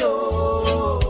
yo.